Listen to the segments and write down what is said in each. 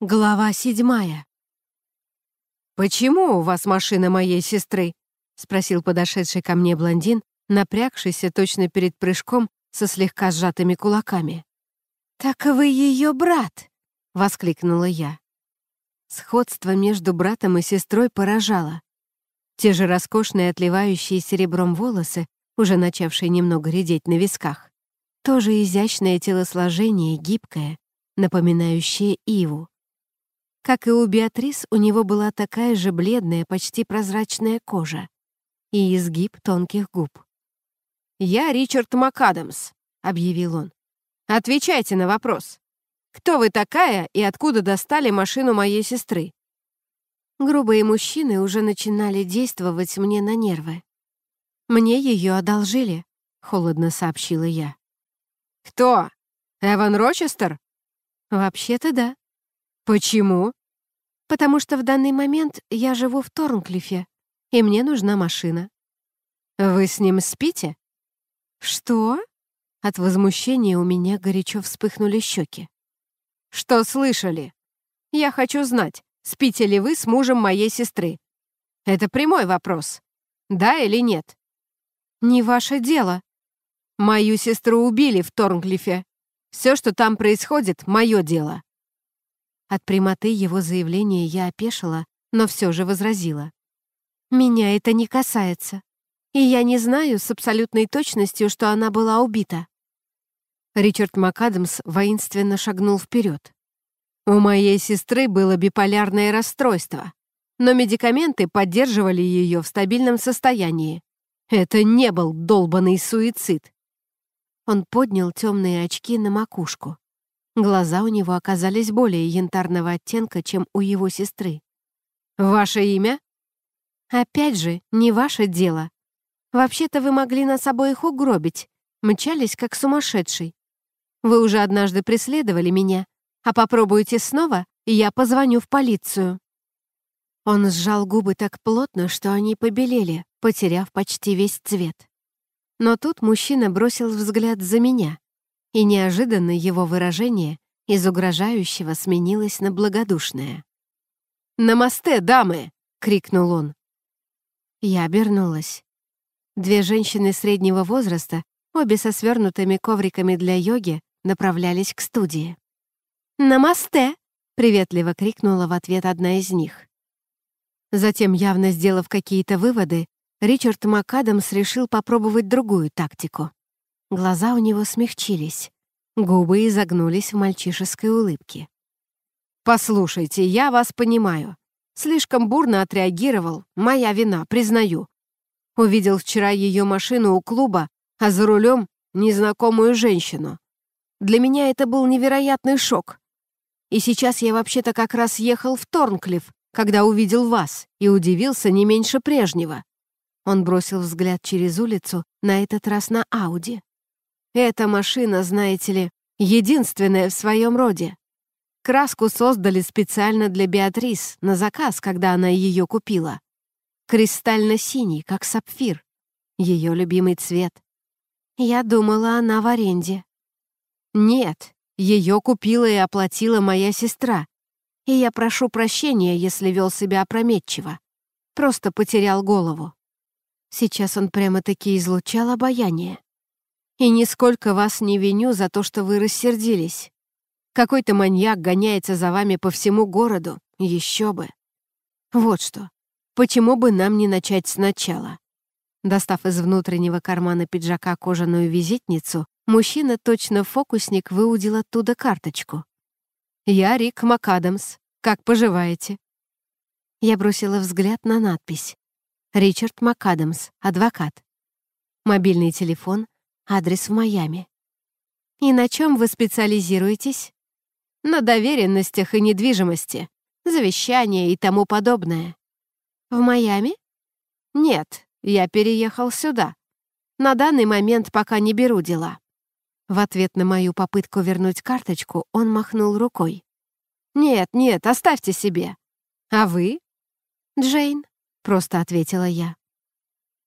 Глава седьмая. «Почему у вас машина моей сестры?» — спросил подошедший ко мне блондин, напрягшийся точно перед прыжком со слегка сжатыми кулаками. «Так вы ее брат!» — воскликнула я. Сходство между братом и сестрой поражало. Те же роскошные, отливающие серебром волосы, уже начавшие немного редеть на висках. Тоже изящное телосложение, гибкое, напоминающее Иву как и у Беатрис, у него была такая же бледная, почти прозрачная кожа и изгиб тонких губ. «Я Ричард МакАдамс», — объявил он. «Отвечайте на вопрос. Кто вы такая и откуда достали машину моей сестры?» Грубые мужчины уже начинали действовать мне на нервы. «Мне ее одолжили», — холодно сообщила я. «Кто? Эван Рочестер?» «Вообще-то да». «Почему?» потому что в данный момент я живу в Торнклифе, и мне нужна машина». «Вы с ним спите?» «Что?» От возмущения у меня горячо вспыхнули щеки. «Что слышали? Я хочу знать, спите ли вы с мужем моей сестры? Это прямой вопрос. Да или нет?» «Не ваше дело». «Мою сестру убили в Торнклифе. Все, что там происходит, мое дело. От прямоты его заявления я опешила, но все же возразила. «Меня это не касается, и я не знаю с абсолютной точностью, что она была убита». Ричард МакАдамс воинственно шагнул вперед. «У моей сестры было биполярное расстройство, но медикаменты поддерживали ее в стабильном состоянии. Это не был долбанный суицид». Он поднял темные очки на макушку. Глаза у него оказались более янтарного оттенка, чем у его сестры. «Ваше имя?» «Опять же, не ваше дело. Вообще-то вы могли нас обоих угробить, мчались как сумасшедший. Вы уже однажды преследовали меня, а попробуйте снова, и я позвоню в полицию». Он сжал губы так плотно, что они побелели, потеряв почти весь цвет. Но тут мужчина бросил взгляд за меня — и неожиданно его выражение из угрожающего сменилось на благодушное. «Намасте, дамы!» — крикнул он. Я обернулась. Две женщины среднего возраста, обе со свернутыми ковриками для йоги, направлялись к студии. «Намасте!» — приветливо крикнула в ответ одна из них. Затем, явно сделав какие-то выводы, Ричард МакАдамс решил попробовать другую тактику. Глаза у него смягчились, губы изогнулись в мальчишеской улыбке. «Послушайте, я вас понимаю. Слишком бурно отреагировал. Моя вина, признаю. Увидел вчера ее машину у клуба, а за рулем незнакомую женщину. Для меня это был невероятный шок. И сейчас я вообще-то как раз ехал в Торнклифф, когда увидел вас и удивился не меньше прежнего». Он бросил взгляд через улицу, на этот раз на Ауди. Эта машина, знаете ли, единственная в своем роде. Краску создали специально для Беатрис, на заказ, когда она ее купила. Кристально-синий, как сапфир. Ее любимый цвет. Я думала, она в аренде. Нет, ее купила и оплатила моя сестра. И я прошу прощения, если вел себя опрометчиво. Просто потерял голову. Сейчас он прямо-таки излучал обаяние. И нисколько вас не виню за то, что вы рассердились. Какой-то маньяк гоняется за вами по всему городу, еще бы. Вот что. Почему бы нам не начать сначала? Достав из внутреннего кармана пиджака кожаную визитницу, мужчина, точно фокусник, выудил оттуда карточку. «Я Рик МакАдамс. Как поживаете?» Я бросила взгляд на надпись. «Ричард МакАдамс, адвокат». Мобильный телефон, адрес в Майами. И на чем вы специализируетесь? На доверенностях и недвижимости, завещания и тому подобное. В Майами? Нет, я переехал сюда. На данный момент пока не беру дела. В ответ на мою попытку вернуть карточку он махнул рукой. «Нет, нет, оставьте себе». «А вы?» «Джейн», — просто ответила я.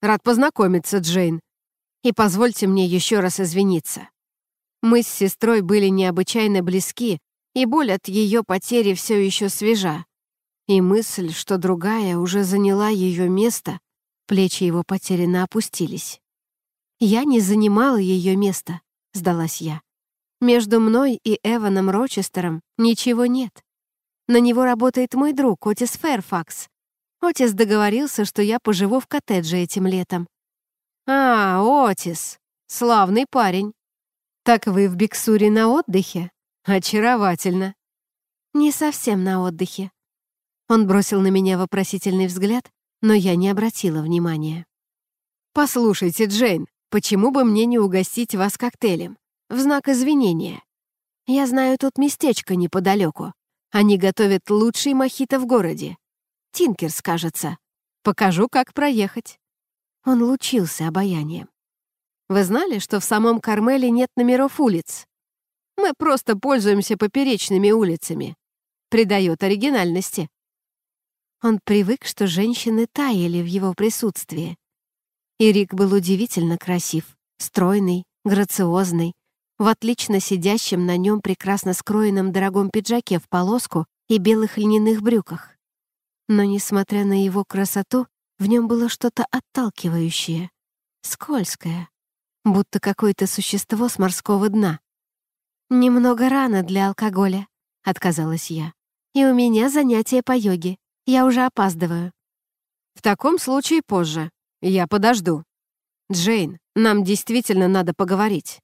«Рад познакомиться, Джейн. И позвольте мне еще раз извиниться. Мы с сестрой были необычайно близки, и боль от ее потери все еще свежа. И мысль, что другая уже заняла ее место, плечи его потерянно опустились. «Я не занимала ее место», — сдалась я. «Между мной и Эваном Рочестером ничего нет. На него работает мой друг, Отис Фэрфакс. Отис договорился, что я поживу в коттедже этим летом. «А, Отис, славный парень. Так вы в Биксуре на отдыхе? Очаровательно». «Не совсем на отдыхе». Он бросил на меня вопросительный взгляд, но я не обратила внимания. «Послушайте, Джейн, почему бы мне не угостить вас коктейлем? В знак извинения. Я знаю тут местечко неподалеку. Они готовят лучший мохито в городе. Тинкерс, кажется. Покажу, как проехать». Он лучился обаянием. Вы знали, что в самом Кармеле нет номеров улиц? Мы просто пользуемся поперечными улицами. Придает оригинальности. Он привык, что женщины таяли в его присутствии. И Рик был удивительно красив, стройный, грациозный, в отлично сидящем на нем прекрасно скроенном дорогом пиджаке в полоску и белых льняных брюках. Но, несмотря на его красоту, в нем было что-то отталкивающее, скользкое, будто какое-то существо с морского дна. «Немного рано для алкоголя», — отказалась я. «И у меня занятие по йоге. Я уже опаздываю». «В таком случае позже. Я подожду. Джейн, нам действительно надо поговорить.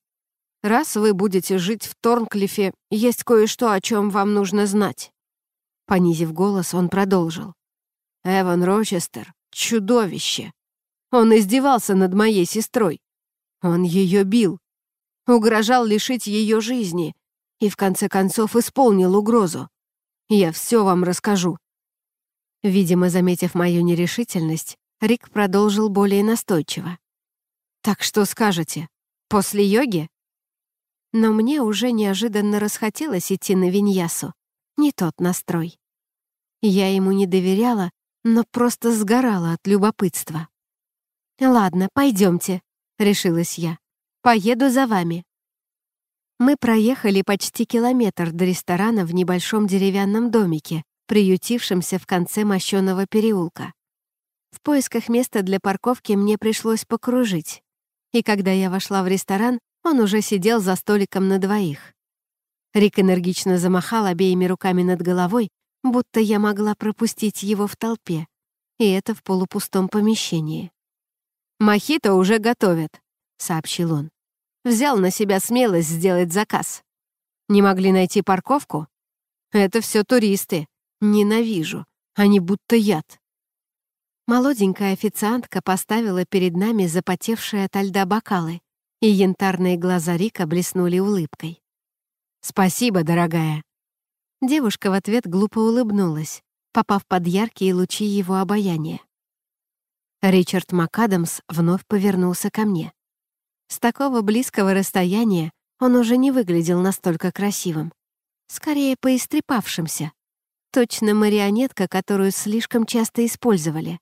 Раз вы будете жить в Торнклифе, есть кое-что, о чем вам нужно знать». Понизив голос, он продолжил. «Эван Рочестер Чудовище! Он издевался над моей сестрой. Он ее бил. Угрожал лишить ее жизни. И в конце концов исполнил угрозу. Я все вам расскажу. Видимо, заметив мою нерешительность, Рик продолжил более настойчиво. «Так что скажете? После йоги?» Но мне уже неожиданно расхотелось идти на Виньясу. Не тот настрой. Я ему не доверяла но просто сгорала от любопытства. «Ладно, пойдемте», — решилась я. «Поеду за вами». Мы проехали почти километр до ресторана в небольшом деревянном домике, приютившемся в конце мощеного переулка. В поисках места для парковки мне пришлось покружить. И когда я вошла в ресторан, он уже сидел за столиком на двоих. Рик энергично замахал обеими руками над головой, будто я могла пропустить его в толпе, и это в полупустом помещении. «Мохито уже готовят», — сообщил он. «Взял на себя смелость сделать заказ. Не могли найти парковку? Это все туристы. Ненавижу. Они будто яд». Молоденькая официантка поставила перед нами запотевшие от льда бокалы, и янтарные глаза Рика блеснули улыбкой. «Спасибо, дорогая», Девушка в ответ глупо улыбнулась, попав под яркие лучи его обаяния. Ричард МакАдамс вновь повернулся ко мне. С такого близкого расстояния он уже не выглядел настолько красивым. Скорее, поистрепавшимся. Точно марионетка, которую слишком часто использовали.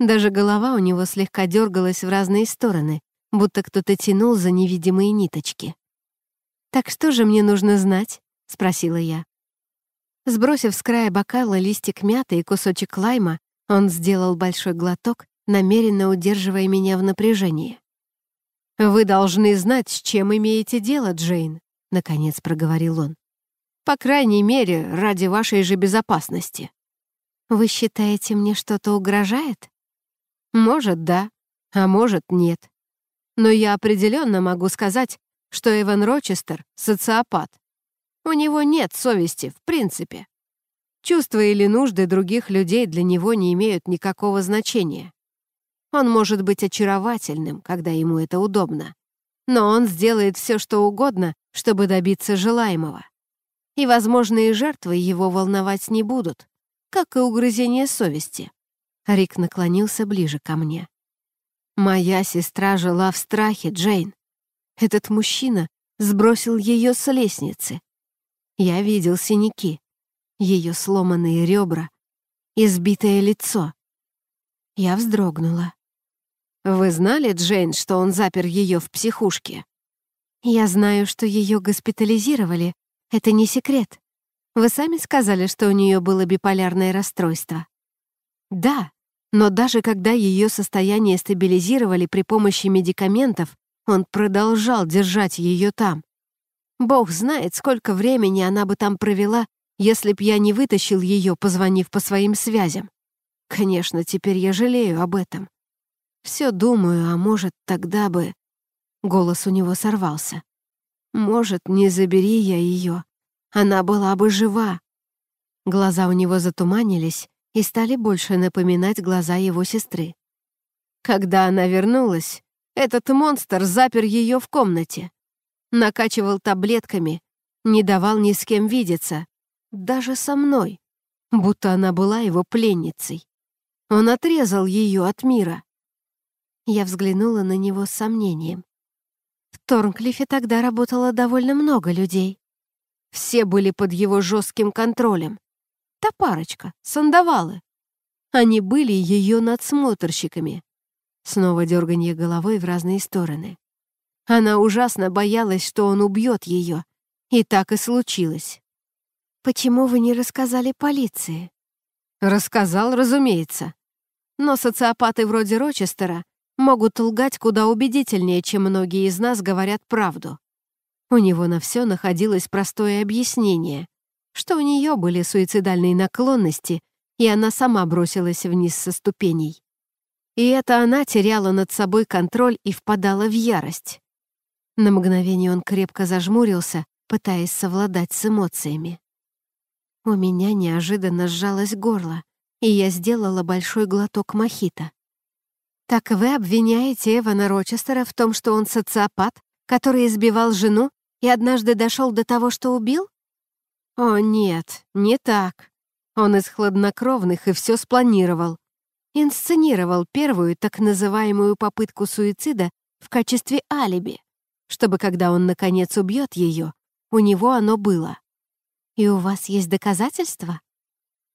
Даже голова у него слегка дергалась в разные стороны, будто кто-то тянул за невидимые ниточки. «Так что же мне нужно знать?» — спросила я. Сбросив с края бокала листик мяты и кусочек лайма, он сделал большой глоток, намеренно удерживая меня в напряжении. «Вы должны знать, с чем имеете дело, Джейн», — наконец проговорил он. «По крайней мере, ради вашей же безопасности». «Вы считаете, мне что-то угрожает?» «Может, да, а может, нет. Но я определенно могу сказать, что Эван Рочестер — социопат, у него нет совести, в принципе. Чувства или нужды других людей для него не имеют никакого значения. Он может быть очаровательным, когда ему это удобно. Но он сделает все, что угодно, чтобы добиться желаемого. И возможные жертвы его волновать не будут, как и угрызение совести. Рик наклонился ближе ко мне. «Моя сестра жила в страхе, Джейн. Этот мужчина сбросил ее с лестницы, я видел синяки, ее сломанные ребра, избитое лицо. Я вздрогнула. «Вы знали, Джейн, что он запер ее в психушке?» «Я знаю, что ее госпитализировали. Это не секрет. Вы сами сказали, что у нее было биполярное расстройство». «Да, но даже когда ее состояние стабилизировали при помощи медикаментов, он продолжал держать ее там. Бог знает, сколько времени она бы там провела, если б я не вытащил ее, позвонив по своим связям. Конечно, теперь я жалею об этом. Все думаю, а может, тогда бы... Голос у него сорвался. Может, не забери я ее. Она была бы жива. Глаза у него затуманились и стали больше напоминать глаза его сестры. Когда она вернулась, этот монстр запер ее в комнате накачивал таблетками, не давал ни с кем видеться, даже со мной, будто она была его пленницей. Он отрезал ее от мира. Я взглянула на него с сомнением. В Торнклифе тогда работало довольно много людей. Все были под его жестким контролем. Та парочка, сандавалы. Они были ее надсмотрщиками. Снова дерганье головой в разные стороны. Она ужасно боялась, что он убьет ее. И так и случилось. «Почему вы не рассказали полиции?» «Рассказал, разумеется. Но социопаты вроде Рочестера могут лгать куда убедительнее, чем многие из нас говорят правду. У него на все находилось простое объяснение, что у нее были суицидальные наклонности, и она сама бросилась вниз со ступеней. И это она теряла над собой контроль и впадала в ярость. На мгновение он крепко зажмурился, пытаясь совладать с эмоциями. У меня неожиданно сжалось горло, и я сделала большой глоток мохито. «Так вы обвиняете Эвана Рочестера в том, что он социопат, который избивал жену и однажды дошел до того, что убил?» «О, нет, не так. Он из хладнокровных и все спланировал. Инсценировал первую так называемую попытку суицида в качестве алиби чтобы когда он, наконец, убьет ее, у него оно было. И у вас есть доказательства?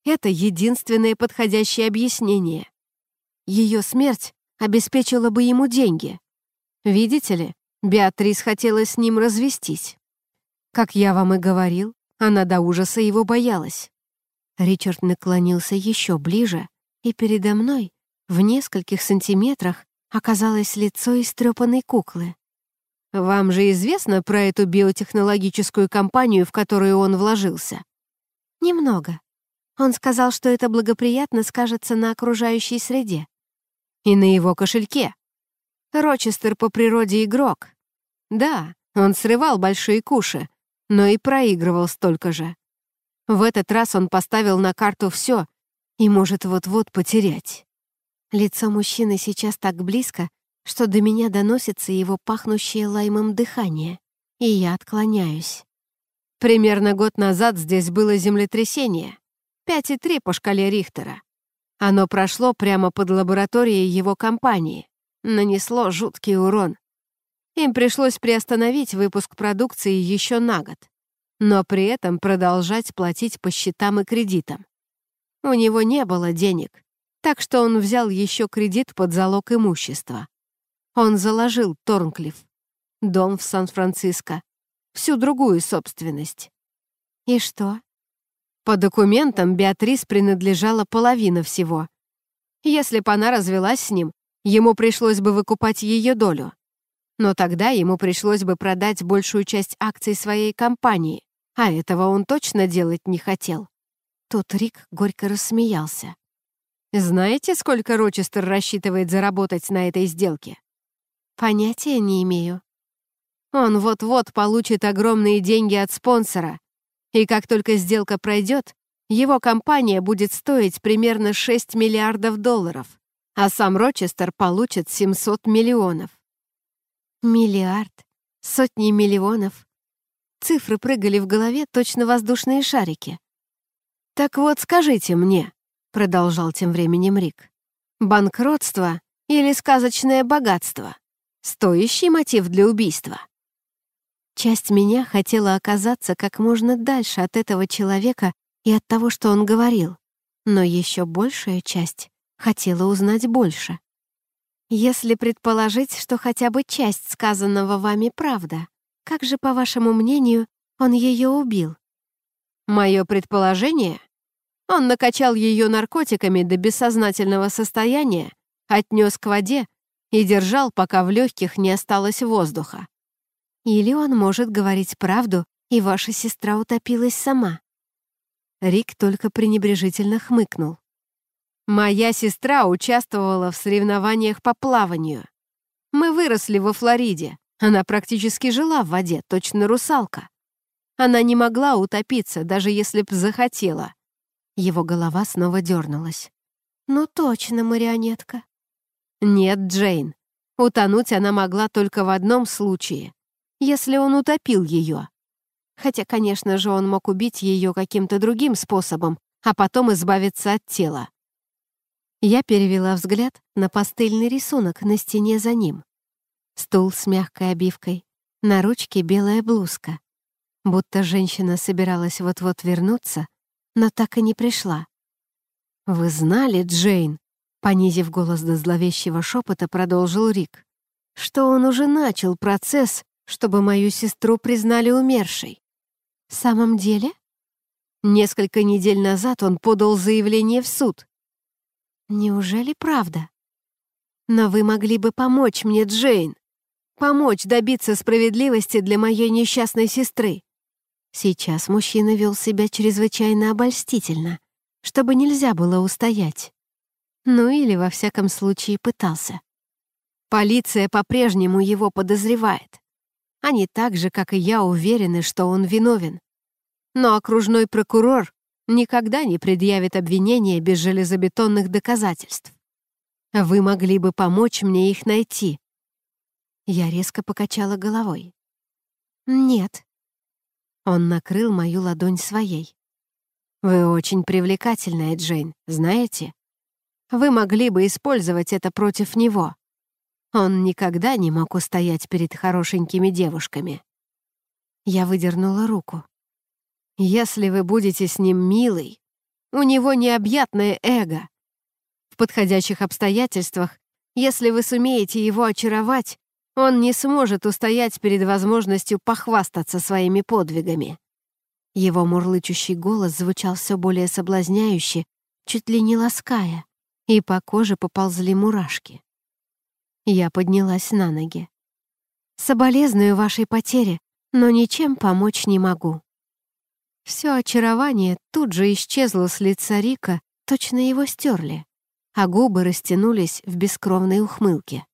Это единственное подходящее объяснение. Ее смерть обеспечила бы ему деньги. Видите ли, Беатрис хотела с ним развестись. Как я вам и говорил, она до ужаса его боялась. Ричард наклонился еще ближе, и передо мной, в нескольких сантиметрах, оказалось лицо истрепанной куклы. Вам же известно про эту биотехнологическую компанию, в которую он вложился? Немного. Он сказал, что это благоприятно скажется на окружающей среде. И на его кошельке. Рочестер по природе игрок. Да, он срывал большие куши, но и проигрывал столько же. В этот раз он поставил на карту все и может вот-вот потерять. Лицо мужчины сейчас так близко, что до меня доносится его пахнущее лаймом дыхание, и я отклоняюсь. Примерно год назад здесь было землетрясение. 5,3 по шкале Рихтера. Оно прошло прямо под лабораторией его компании. Нанесло жуткий урон. Им пришлось приостановить выпуск продукции еще на год, но при этом продолжать платить по счетам и кредитам. У него не было денег, так что он взял еще кредит под залог имущества. Он заложил Торнклифф, дом в Сан-Франциско, всю другую собственность. И что? По документам Беатрис принадлежала половина всего. Если бы она развелась с ним, ему пришлось бы выкупать ее долю. Но тогда ему пришлось бы продать большую часть акций своей компании, а этого он точно делать не хотел. Тут Рик горько рассмеялся. «Знаете, сколько Рочестер рассчитывает заработать на этой сделке?» Понятия не имею. Он вот-вот получит огромные деньги от спонсора. И как только сделка пройдет, его компания будет стоить примерно 6 миллиардов долларов, а сам Рочестер получит 700 миллионов. Миллиард, сотни миллионов. Цифры прыгали в голове, точно воздушные шарики. «Так вот, скажите мне», — продолжал тем временем Рик, «банкротство или сказочное богатство?» Стоящий мотив для убийства. Часть меня хотела оказаться как можно дальше от этого человека и от того, что он говорил, но еще большая часть хотела узнать больше. Если предположить, что хотя бы часть сказанного вами правда, как же, по вашему мнению, он ее убил? Мое предположение? Он накачал ее наркотиками до бессознательного состояния, отнес к воде и держал, пока в легких не осталось воздуха. Или он может говорить правду, и ваша сестра утопилась сама. Рик только пренебрежительно хмыкнул. «Моя сестра участвовала в соревнованиях по плаванию. Мы выросли во Флориде. Она практически жила в воде, точно русалка. Она не могла утопиться, даже если б захотела». Его голова снова дернулась. «Ну точно, марионетка. Нет, Джейн. Утонуть она могла только в одном случае. Если он утопил ее. Хотя, конечно же, он мог убить ее каким-то другим способом, а потом избавиться от тела. Я перевела взгляд на пастельный рисунок на стене за ним. Стул с мягкой обивкой, на ручке белая блузка. Будто женщина собиралась вот-вот вернуться, но так и не пришла. «Вы знали, Джейн?» Понизив голос до зловещего шепота, продолжил Рик, что он уже начал процесс, чтобы мою сестру признали умершей. В самом деле? Несколько недель назад он подал заявление в суд. Неужели правда? Но вы могли бы помочь мне, Джейн. Помочь добиться справедливости для моей несчастной сестры. Сейчас мужчина вел себя чрезвычайно обольстительно, чтобы нельзя было устоять. Ну или, во всяком случае, пытался. Полиция по-прежнему его подозревает. Они так же, как и я, уверены, что он виновен. Но окружной прокурор никогда не предъявит обвинения без железобетонных доказательств. Вы могли бы помочь мне их найти. Я резко покачала головой. Нет. Он накрыл мою ладонь своей. Вы очень привлекательная, Джейн, знаете? вы могли бы использовать это против него. Он никогда не мог устоять перед хорошенькими девушками. Я выдернула руку. Если вы будете с ним милой, у него необъятное эго. В подходящих обстоятельствах, если вы сумеете его очаровать, он не сможет устоять перед возможностью похвастаться своими подвигами. Его мурлычущий голос звучал все более соблазняюще, чуть ли не лаская и по коже поползли мурашки. Я поднялась на ноги. «Соболезную вашей потере, но ничем помочь не могу». Все очарование тут же исчезло с лица Рика, точно его стерли, а губы растянулись в бескровной ухмылке.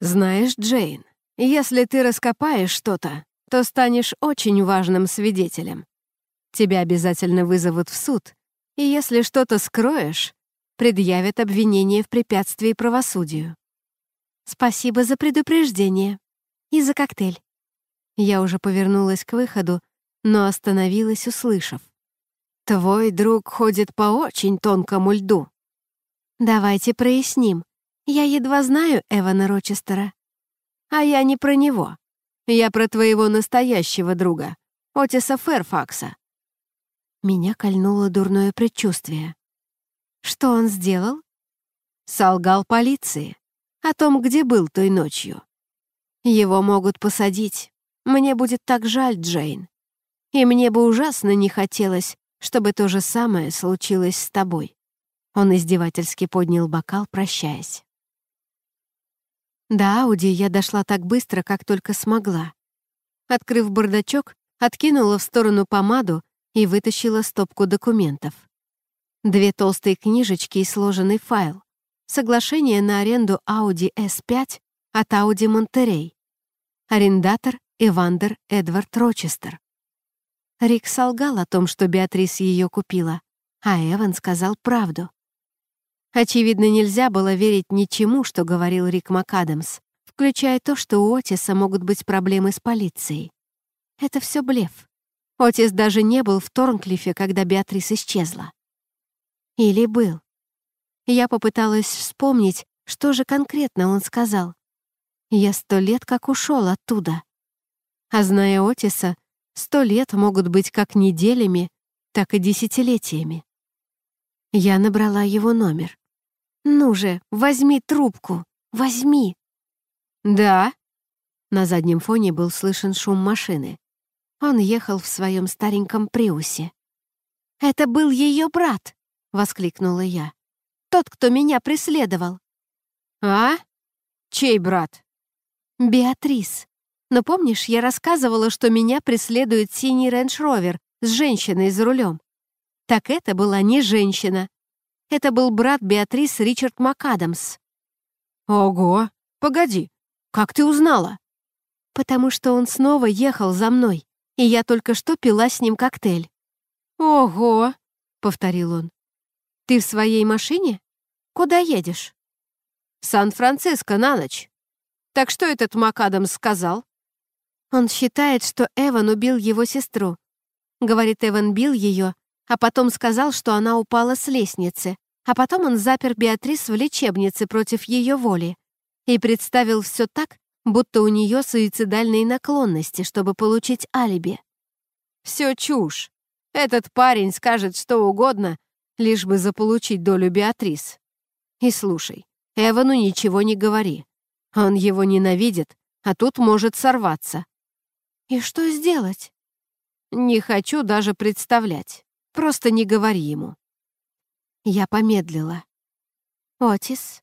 «Знаешь, Джейн, если ты раскопаешь что-то, то станешь очень важным свидетелем. Тебя обязательно вызовут в суд, и если что-то скроешь, предъявят обвинение в препятствии правосудию. Спасибо за предупреждение и за коктейль. Я уже повернулась к выходу, но остановилась, услышав. «Твой друг ходит по очень тонкому льду». «Давайте проясним. Я едва знаю Эвана Рочестера». «А я не про него. Я про твоего настоящего друга, Отиса Ферфакса». Меня кольнуло дурное предчувствие. Что он сделал? Солгал полиции о том, где был той ночью. Его могут посадить. Мне будет так жаль, Джейн. И мне бы ужасно не хотелось, чтобы то же самое случилось с тобой. Он издевательски поднял бокал, прощаясь. До Ауди я дошла так быстро, как только смогла. Открыв бардачок, откинула в сторону помаду и вытащила стопку документов. Две толстые книжечки и сложенный файл. Соглашение на аренду Audi S5 от Audi Monterey. Арендатор Эвандер Эдвард Рочестер. Рик солгал о том, что Беатрис ее купила, а Эван сказал правду. Очевидно, нельзя было верить ничему, что говорил Рик МакАдамс, включая то, что у Отиса могут быть проблемы с полицией. Это все блеф. Отис даже не был в Торнклифе, когда Беатрис исчезла. Или был. Я попыталась вспомнить, что же конкретно он сказал. Я сто лет как ушел оттуда. А зная Отиса, сто лет могут быть как неделями, так и десятилетиями. Я набрала его номер. «Ну же, возьми трубку! Возьми!» «Да?» На заднем фоне был слышен шум машины. Он ехал в своем стареньком Приусе. «Это был ее брат!» воскликнула я. «Тот, кто меня преследовал». «А? Чей брат?» «Беатрис. Но помнишь, я рассказывала, что меня преследует синий Range Rover с женщиной за рулем? Так это была не женщина. Это был брат Беатрис Ричард МакАдамс». «Ого! Погоди, как ты узнала?» «Потому что он снова ехал за мной, и я только что пила с ним коктейль». «Ого!» — повторил он. «Ты в своей машине? Куда едешь?» «Сан-Франциско на ночь. Так что этот Макадам сказал?» «Он считает, что Эван убил его сестру», — говорит Эван бил ее, а потом сказал, что она упала с лестницы, а потом он запер Беатрис в лечебнице против ее воли и представил все так, будто у нее суицидальные наклонности, чтобы получить алиби. «Все чушь. Этот парень скажет что угодно, лишь бы заполучить долю Беатрис. И слушай, Эвану ничего не говори. Он его ненавидит, а тут может сорваться. И что сделать? Не хочу даже представлять. Просто не говори ему. Я помедлила. Отис,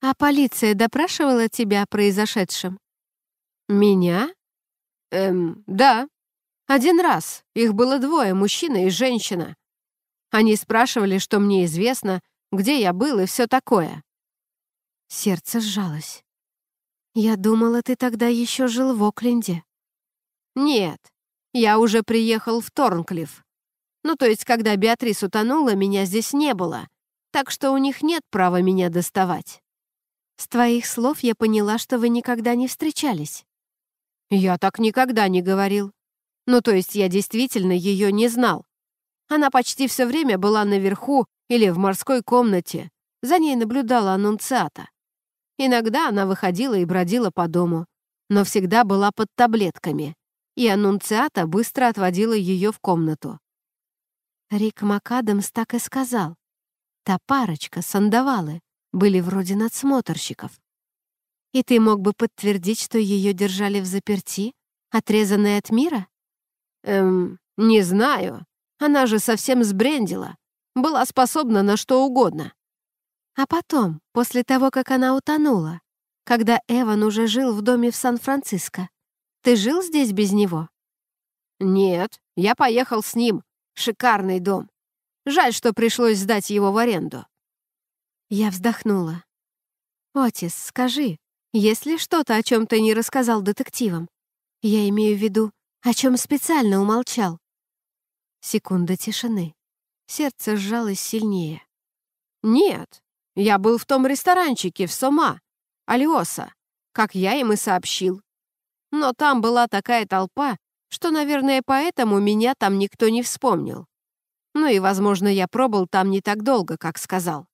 а полиция допрашивала тебя о произошедшем? Меня? Эм, да. Один раз. Их было двое, мужчина и женщина. Они спрашивали, что мне известно, где я был и все такое. Сердце сжалось. «Я думала, ты тогда еще жил в Окленде». «Нет, я уже приехал в Торнклифф. Ну, то есть, когда Беатрис утонула, меня здесь не было, так что у них нет права меня доставать». «С твоих слов я поняла, что вы никогда не встречались». «Я так никогда не говорил. Ну, то есть, я действительно ее не знал. Она почти все время была наверху или в морской комнате. За ней наблюдала аннунциата. Иногда она выходила и бродила по дому, но всегда была под таблетками, и аннунциата быстро отводила ее в комнату. Рик Макадамс так и сказал. Та парочка, сандавалы, были вроде надсмотрщиков. И ты мог бы подтвердить, что ее держали в заперти, отрезанной от мира? Эм, не знаю. Она же совсем сбрендила. Была способна на что угодно. А потом, после того, как она утонула, когда Эван уже жил в доме в Сан-Франциско, ты жил здесь без него? Нет, я поехал с ним. Шикарный дом. Жаль, что пришлось сдать его в аренду. Я вздохнула. «Отис, скажи, есть ли что-то, о чем ты не рассказал детективам? Я имею в виду, о чем специально умолчал. Секунда тишины. Сердце сжалось сильнее. «Нет, я был в том ресторанчике в Сома, Алиоса, как я им и сообщил. Но там была такая толпа, что, наверное, поэтому меня там никто не вспомнил. Ну и, возможно, я пробыл там не так долго, как сказал».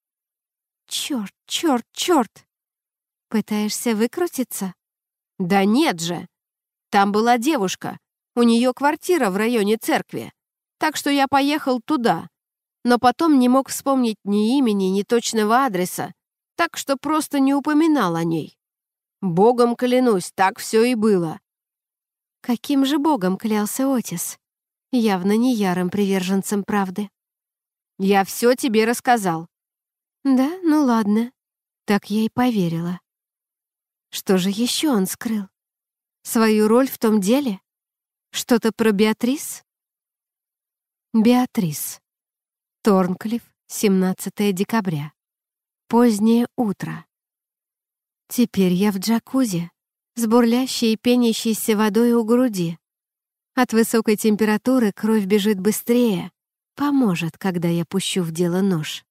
«Чёрт, чёрт, чёрт! Пытаешься выкрутиться?» «Да нет же! Там была девушка, у неё квартира в районе церкви. Так что я поехал туда, но потом не мог вспомнить ни имени, ни точного адреса, так что просто не упоминал о ней. Богом клянусь, так все и было. Каким же богом клялся Отис? Явно не ярым приверженцем правды. Я все тебе рассказал. Да, ну ладно. Так я и поверила. Что же еще он скрыл? Свою роль в том деле? Что-то про Беатрис? Беатрис. Торнклифф, 17 декабря. Позднее утро. Теперь я в джакузи, с бурлящей и пенящейся водой у груди. От высокой температуры кровь бежит быстрее. Поможет, когда я пущу в дело нож.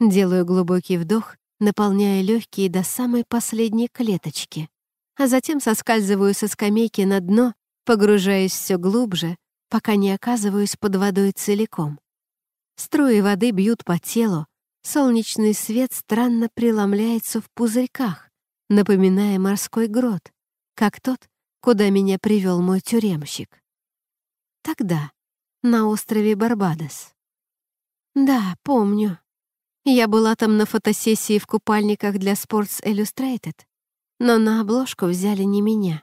Делаю глубокий вдох, наполняя легкие до самой последней клеточки, а затем соскальзываю со скамейки на дно, погружаясь все глубже, пока не оказываюсь под водой целиком. Струи воды бьют по телу, солнечный свет странно преломляется в пузырьках, напоминая морской грот, как тот, куда меня привел мой тюремщик. Тогда, на острове Барбадос. Да, помню. Я была там на фотосессии в купальниках для Sports Illustrated, но на обложку взяли не меня.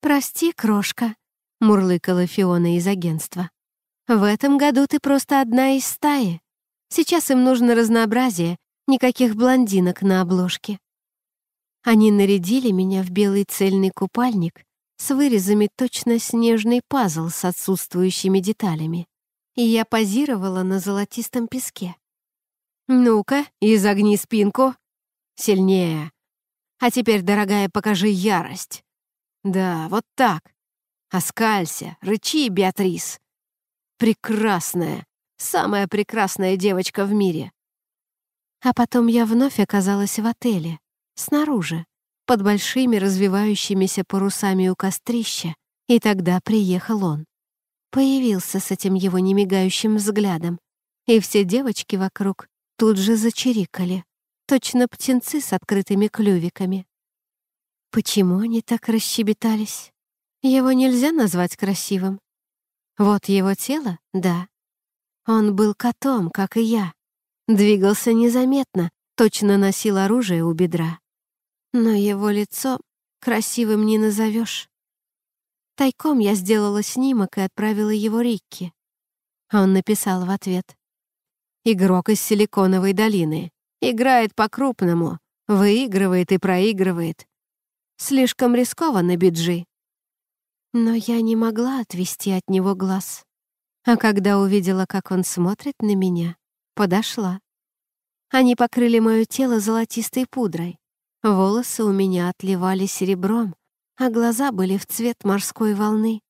«Прости, крошка», мурлыкала Фиона из агентства. «В этом году ты просто одна из стаи. Сейчас им нужно разнообразие, никаких блондинок на обложке». Они нарядили меня в белый цельный купальник с вырезами точно снежный пазл с отсутствующими деталями, и я позировала на золотистом песке. «Ну-ка, изогни спинку. Сильнее. А теперь, дорогая, покажи ярость. Да, вот так. Оскалься, рычи, Беатрис. Прекрасная, самая прекрасная девочка в мире. А потом я вновь оказалась в отеле, снаружи, под большими развивающимися парусами у кострища, и тогда приехал он. Появился с этим его немигающим взглядом, и все девочки вокруг тут же зачирикали, точно птенцы с открытыми клювиками. Почему они так расщебетались? Его нельзя назвать красивым. Вот его тело — да. Он был котом, как и я. Двигался незаметно, точно носил оружие у бедра. Но его лицо красивым не назовешь. Тайком я сделала снимок и отправила его Рикки. Он написал в ответ. «Игрок из Силиконовой долины. Играет по-крупному. Выигрывает и проигрывает. Слишком рискованно, Биджи. Но я не могла отвести от него глаз. А когда увидела, как он смотрит на меня, подошла. Они покрыли мое тело золотистой пудрой. Волосы у меня отливали серебром, а глаза были в цвет морской волны.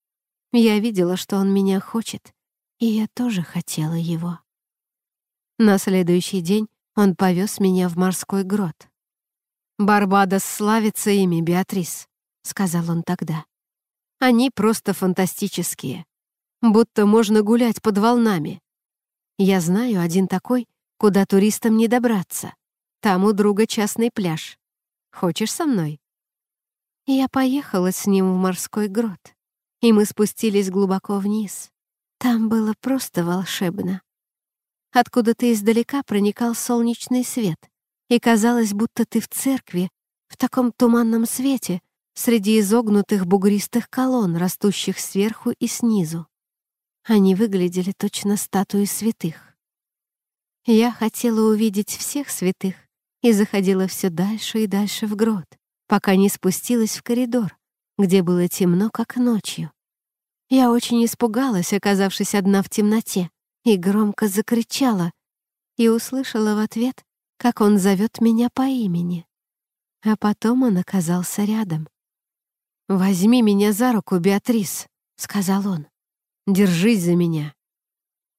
Я видела, что он меня хочет, и я тоже хотела его. На следующий день он повез меня в морской грот. «Барбадос славится ими, Беатрис», — сказал он тогда. Они просто фантастические. Будто можно гулять под волнами. Я знаю один такой, куда туристам не добраться. Там у друга частный пляж. Хочешь со мной? Я поехала с ним в морской грот, и мы спустились глубоко вниз. Там было просто волшебно. Откуда-то издалека проникал солнечный свет, и казалось, будто ты в церкви, в таком туманном свете, среди изогнутых бугристых колонн, растущих сверху и снизу. Они выглядели точно статуи святых. Я хотела увидеть всех святых и заходила все дальше и дальше в грот, пока не спустилась в коридор, где было темно, как ночью. Я очень испугалась, оказавшись одна в темноте, и громко закричала, и услышала в ответ, как он зовет меня по имени. А потом он оказался рядом. «Возьми меня за руку, Беатрис», — сказал он. «Держись за меня».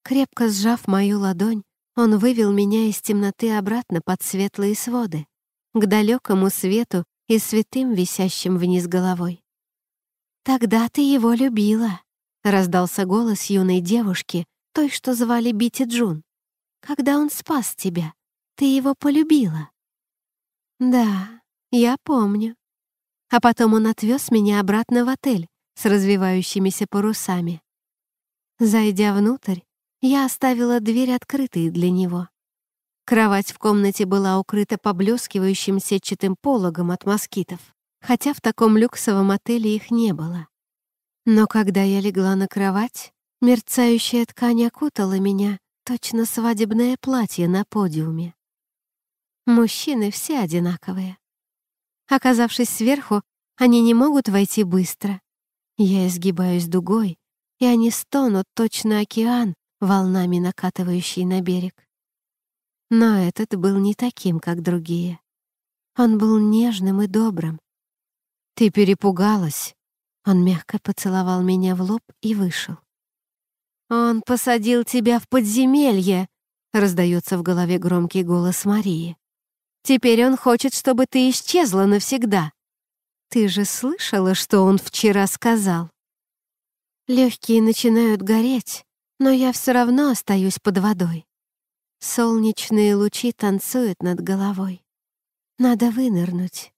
Крепко сжав мою ладонь, он вывел меня из темноты обратно под светлые своды, к далекому свету и святым, висящим вниз головой. «Тогда ты его любила», — раздался голос юной девушки, той, что звали Бити Джун. «Когда он спас тебя, ты его полюбила». «Да, я помню», а потом он отвез меня обратно в отель с развивающимися парусами. Зайдя внутрь, я оставила дверь открытой для него. Кровать в комнате была укрыта поблескивающим сетчатым пологом от москитов, хотя в таком люксовом отеле их не было. Но когда я легла на кровать, мерцающая ткань окутала меня, точно свадебное платье на подиуме. Мужчины все одинаковые. Оказавшись сверху, они не могут войти быстро. Я изгибаюсь дугой, и они стонут точно океан, волнами накатывающий на берег. Но этот был не таким, как другие. Он был нежным и добрым. «Ты перепугалась!» Он мягко поцеловал меня в лоб и вышел. «Он посадил тебя в подземелье!» — раздается в голове громкий голос Марии. Теперь он хочет, чтобы ты исчезла навсегда. Ты же слышала, что он вчера сказал? Легкие начинают гореть, но я все равно остаюсь под водой. Солнечные лучи танцуют над головой. Надо вынырнуть.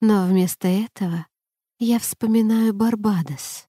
Но вместо этого я вспоминаю Барбадос.